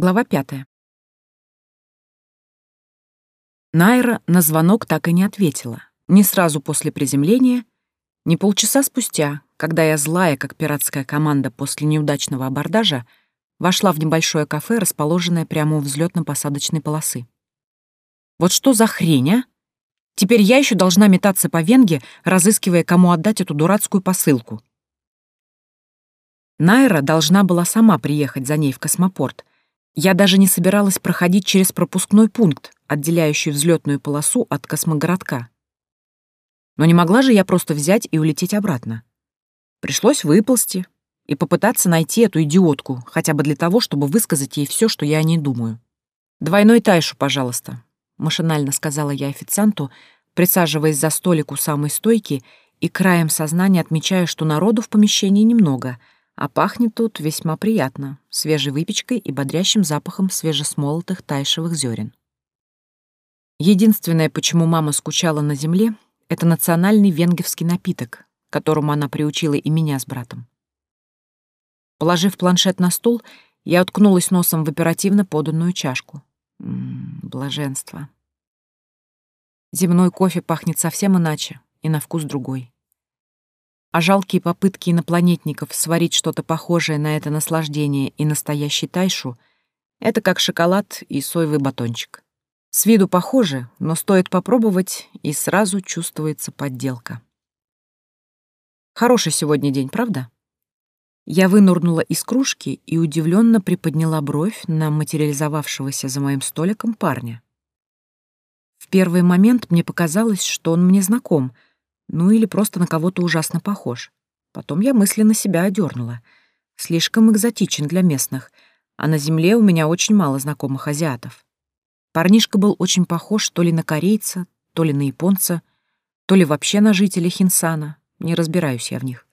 Глава пятая. Найра на звонок так и не ответила. Ни сразу после приземления, ни полчаса спустя, когда я злая, как пиратская команда после неудачного абордажа, вошла в небольшое кафе, расположенное прямо у взлетно-посадочной полосы. Вот что за хрень, а? Теперь я еще должна метаться по Венге, разыскивая, кому отдать эту дурацкую посылку. Найра должна была сама приехать за ней в космопорт, я даже не собиралась проходить через пропускной пункт, отделяющий взлетную полосу от космогородка. Но не могла же я просто взять и улететь обратно. Пришлось выползти и попытаться найти эту идиотку, хотя бы для того, чтобы высказать ей все, что я о ней думаю. «Двойной тайшу, пожалуйста», — машинально сказала я официанту, присаживаясь за столик у самой стойки и краем сознания отмечая, что народу в помещении немного — а пахнет тут весьма приятно, свежей выпечкой и бодрящим запахом свежесмолотых тайшевых зерен. Единственное, почему мама скучала на земле, это национальный венгерский напиток, которому она приучила и меня с братом. Положив планшет на стол, я уткнулась носом в оперативно поданную чашку. М -м, блаженство. Земной кофе пахнет совсем иначе и на вкус другой а жалкие попытки инопланетников сварить что-то похожее на это наслаждение и настоящий тайшу — это как шоколад и соевый батончик. С виду похоже, но стоит попробовать, и сразу чувствуется подделка. Хороший сегодня день, правда? Я вынурнула из кружки и удивленно приподняла бровь на материализовавшегося за моим столиком парня. В первый момент мне показалось, что он мне знаком — ну или просто на кого-то ужасно похож. Потом я мысленно себя одернула. Слишком экзотичен для местных, а на земле у меня очень мало знакомых азиатов. Парнишка был очень похож то ли на корейца, то ли на японца, то ли вообще на жителя Хинсана. Не разбираюсь я в них.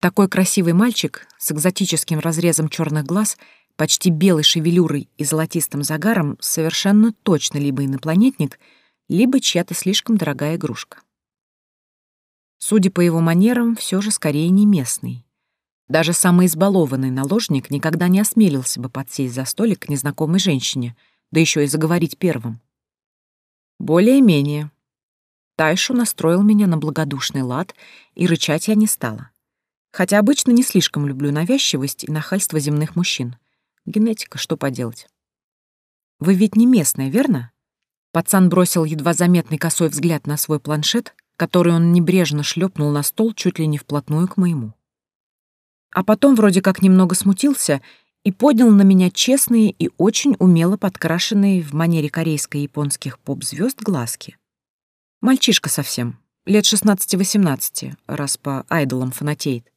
Такой красивый мальчик с экзотическим разрезом черных глаз, почти белой шевелюрой и золотистым загаром совершенно точно либо инопланетник — либо чья-то слишком дорогая игрушка. Судя по его манерам, все же скорее не местный. Даже самый избалованный наложник никогда не осмелился бы подсесть за столик к незнакомой женщине, да еще и заговорить первым. Более-менее. Тайшу настроил меня на благодушный лад, и рычать я не стала. Хотя обычно не слишком люблю навязчивость и нахальство земных мужчин. Генетика, что поделать. Вы ведь не местная, верно? Пацан бросил едва заметный косой взгляд на свой планшет, который он небрежно шлепнул на стол чуть ли не вплотную к моему. А потом вроде как немного смутился и поднял на меня честные и очень умело подкрашенные в манере корейско-японских поп-звезд глазки. Мальчишка совсем, лет 16-18, раз по айдолам фанатеет.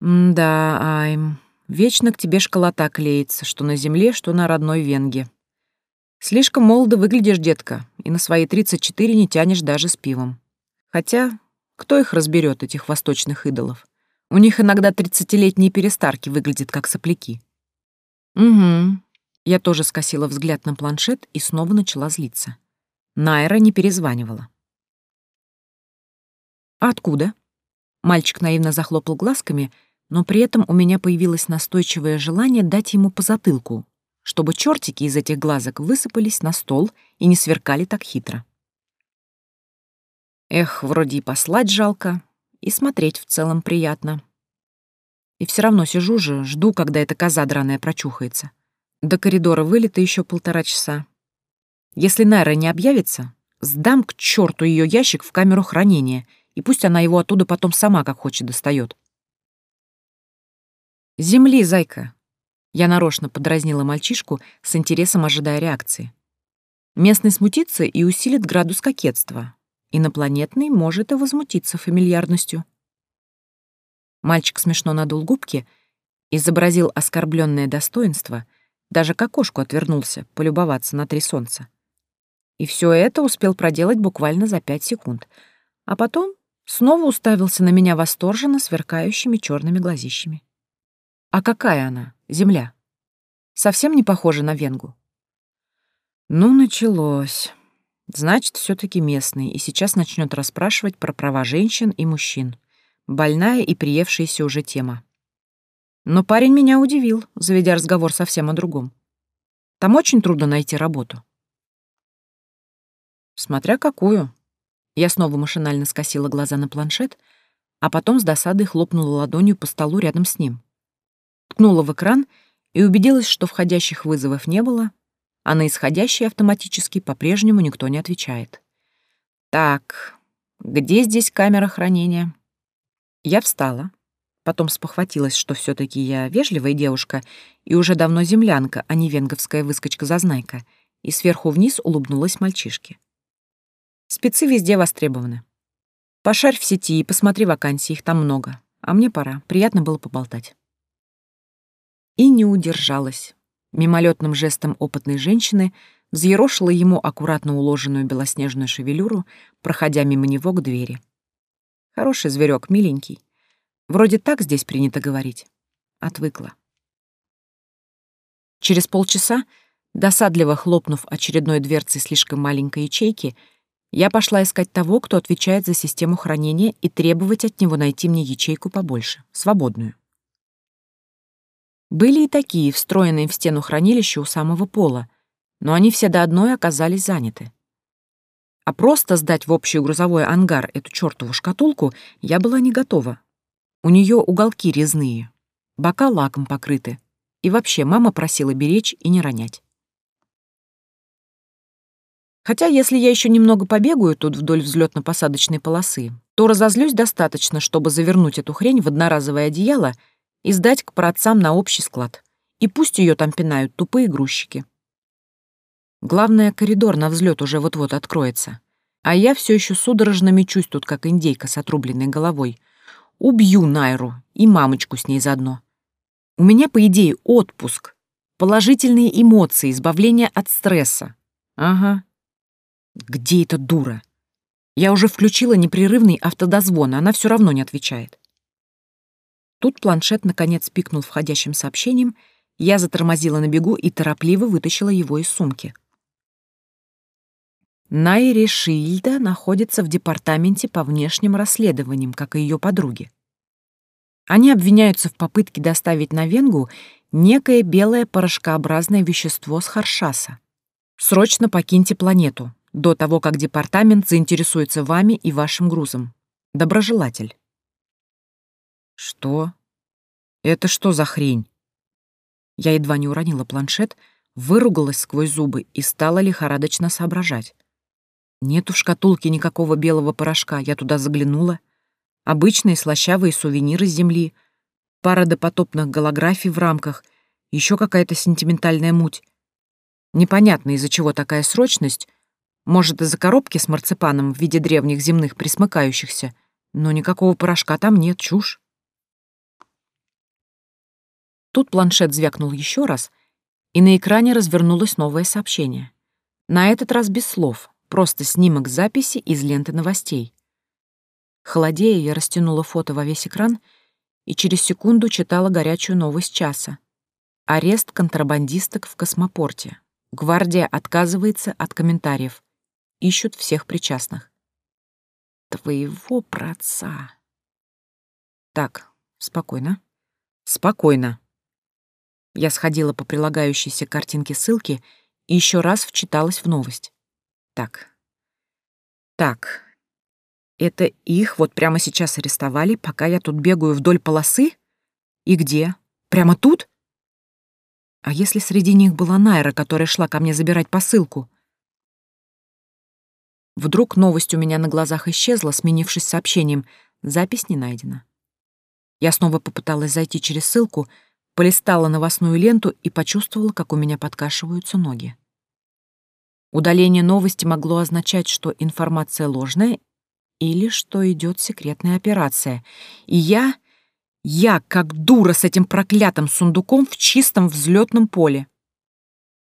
«Да, Айм, вечно к тебе школота клеится, что на земле, что на родной Венге», Слишком молодо выглядишь, детка, и на свои 34 не тянешь даже с пивом. Хотя, кто их разберет, этих восточных идолов? У них иногда тридцатилетние перестарки выглядят как сопляки. Угу. Я тоже скосила взгляд на планшет и снова начала злиться. Найра не перезванивала. «А откуда?» Мальчик наивно захлопал глазками, но при этом у меня появилось настойчивое желание дать ему по затылку, чтобы чертики из этих глазок высыпались на стол и не сверкали так хитро. Эх, вроде и послать жалко, и смотреть в целом приятно. И все равно сижу же, жду, когда эта коза драная прочухается. До коридора вылета еще полтора часа. Если Найра не объявится, сдам к черту ее ящик в камеру хранения, и пусть она его оттуда потом сама как хочет достает. «Земли, зайка, я нарочно подразнила мальчишку, с интересом ожидая реакции. Местный смутится и усилит градус кокетства. Инопланетный может и возмутиться фамильярностью. Мальчик смешно надул губки, изобразил оскорбленное достоинство, даже к окошку отвернулся, полюбоваться на три солнца. И все это успел проделать буквально за пять секунд, а потом снова уставился на меня восторженно сверкающими черными глазищами. А какая она, земля? Совсем не похожа на Венгу. Ну, началось. Значит, все таки местный, и сейчас начнет расспрашивать про права женщин и мужчин. Больная и приевшаяся уже тема. Но парень меня удивил, заведя разговор совсем о другом. Там очень трудно найти работу. Смотря какую. Я снова машинально скосила глаза на планшет, а потом с досадой хлопнула ладонью по столу рядом с ним. Ткнула в экран и убедилась, что входящих вызовов не было, а на исходящий автоматически по-прежнему никто не отвечает. Так, где здесь камера хранения? Я встала, потом спохватилась, что все таки я вежливая девушка и уже давно землянка, а не венговская выскочка-зазнайка, и сверху вниз улыбнулась мальчишке. Спецы везде востребованы. Пошарь в сети и посмотри вакансии, их там много. А мне пора, приятно было поболтать. И не удержалась. Мимолетным жестом опытной женщины взъерошила ему аккуратно уложенную белоснежную шевелюру, проходя мимо него к двери. Хороший зверек, миленький. Вроде так здесь принято говорить. Отвыкла. Через полчаса, досадливо хлопнув очередной дверцей слишком маленькой ячейки, я пошла искать того, кто отвечает за систему хранения, и требовать от него найти мне ячейку побольше, свободную. Были и такие, встроенные в стену хранилища у самого пола, но они все до одной оказались заняты. А просто сдать в общий грузовой ангар эту чертову шкатулку я была не готова. У нее уголки резные, бока лаком покрыты. И вообще мама просила беречь и не ронять. Хотя если я еще немного побегаю тут вдоль взлетно-посадочной полосы, то разозлюсь достаточно, чтобы завернуть эту хрень в одноразовое одеяло — и сдать к праотцам на общий склад. И пусть ее там пинают тупые грузчики. Главное, коридор на взлет уже вот-вот откроется. А я все еще судорожно мечусь тут, как индейка с отрубленной головой. Убью Найру и мамочку с ней заодно. У меня, по идее, отпуск. Положительные эмоции, избавление от стресса. Ага. Где эта дура? Я уже включила непрерывный автодозвон, а она все равно не отвечает. Тут планшет наконец пикнул входящим сообщением, я затормозила на бегу и торопливо вытащила его из сумки. Найри Шильда находится в департаменте по внешним расследованиям, как и ее подруги. Они обвиняются в попытке доставить на Венгу некое белое порошкообразное вещество с Харшаса. Срочно покиньте планету, до того, как департамент заинтересуется вами и вашим грузом. Доброжелатель. Что? Это что за хрень? Я едва не уронила планшет, выругалась сквозь зубы и стала лихорадочно соображать. Нету в шкатулке никакого белого порошка, я туда заглянула. Обычные слащавые сувениры с земли, пара допотопных голографий в рамках, еще какая-то сентиментальная муть. Непонятно, из-за чего такая срочность. Может, из-за коробки с марципаном в виде древних земных присмыкающихся. Но никакого порошка там нет, чушь. Тут планшет звякнул еще раз, и на экране развернулось новое сообщение. На этот раз без слов, просто снимок записи из ленты новостей. Холодея, я растянула фото во весь экран и через секунду читала горячую новость часа. Арест контрабандисток в космопорте. Гвардия отказывается от комментариев. Ищут всех причастных. Твоего праца. Так, спокойно. Спокойно. Я сходила по прилагающейся картинке ссылки и еще раз вчиталась в новость. Так. Так. Это их вот прямо сейчас арестовали, пока я тут бегаю вдоль полосы? И где? Прямо тут? А если среди них была Найра, которая шла ко мне забирать посылку? Вдруг новость у меня на глазах исчезла, сменившись сообщением «Запись не найдена». Я снова попыталась зайти через ссылку — полистала новостную ленту и почувствовала, как у меня подкашиваются ноги. Удаление новости могло означать, что информация ложная или что идет секретная операция. И я... Я, как дура с этим проклятым сундуком в чистом взлетном поле.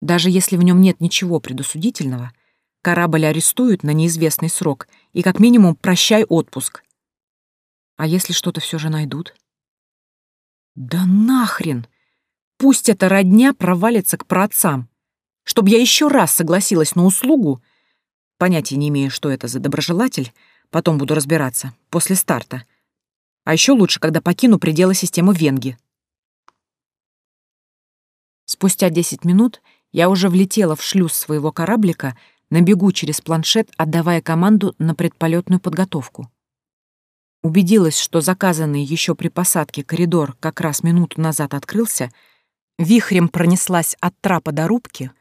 Даже если в нем нет ничего предосудительного, корабль арестуют на неизвестный срок и как минимум прощай отпуск. А если что-то все же найдут? Да нахрен! Пусть эта родня провалится к праотцам. Чтоб я еще раз согласилась на услугу, понятия не имею, что это за доброжелатель, потом буду разбираться, после старта. А еще лучше, когда покину пределы системы Венги. Спустя 10 минут я уже влетела в шлюз своего кораблика, на бегу через планшет, отдавая команду на предполетную подготовку. Убедилась, что заказанный еще при посадке коридор как раз минуту назад открылся, вихрем пронеслась от трапа до рубки,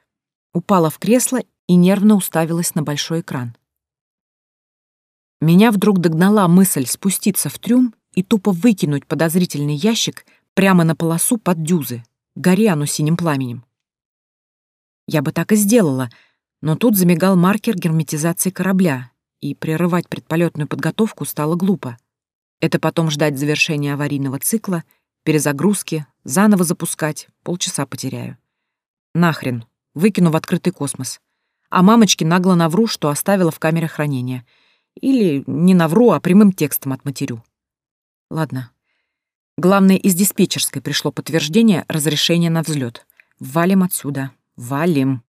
упала в кресло и нервно уставилась на большой экран. Меня вдруг догнала мысль спуститься в трюм и тупо выкинуть подозрительный ящик прямо на полосу под дюзы, горе оно синим пламенем. Я бы так и сделала, но тут замигал маркер герметизации корабля, и прерывать предполетную подготовку стало глупо. Это потом ждать завершения аварийного цикла, перезагрузки, заново запускать, полчаса потеряю. Нахрен, выкину в открытый космос. А мамочке нагло навру, что оставила в камере хранения. Или не навру, а прямым текстом отматерю. Ладно. Главное, из диспетчерской пришло подтверждение разрешения на взлет. Валим отсюда. Валим.